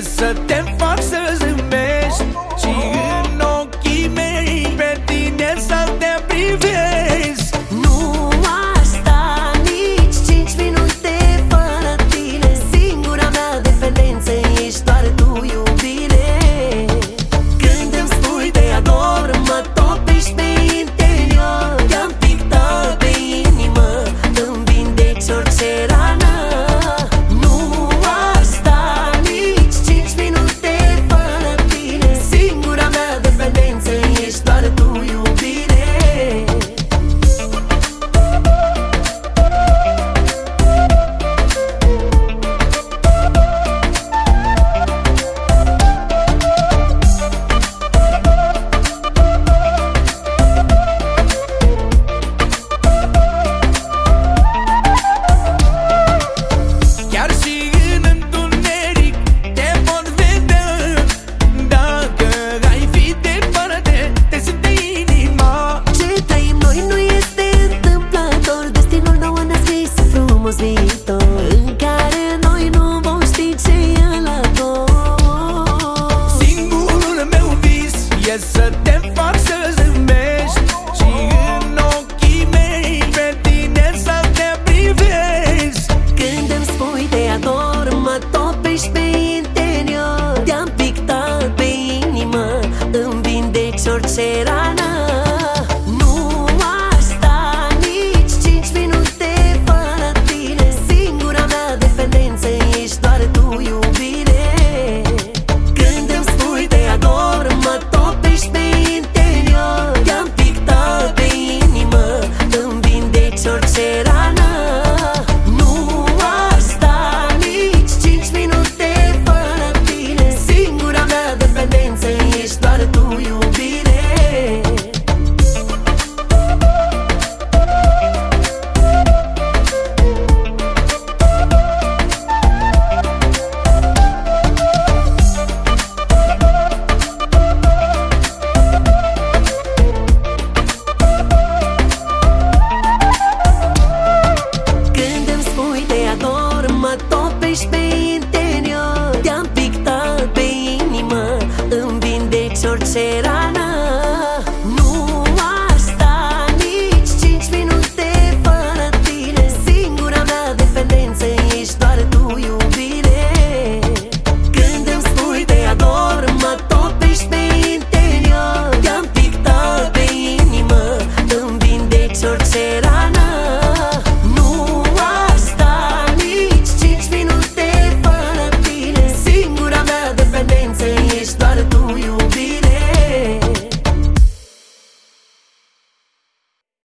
E să te fac să să te fac să zâmbești Și în ochii mei pe tine să te privesc Când îmi spui te ador, mă topești pe interior Te-am pictat pe inimă, îmi vindeci orice rană topești pe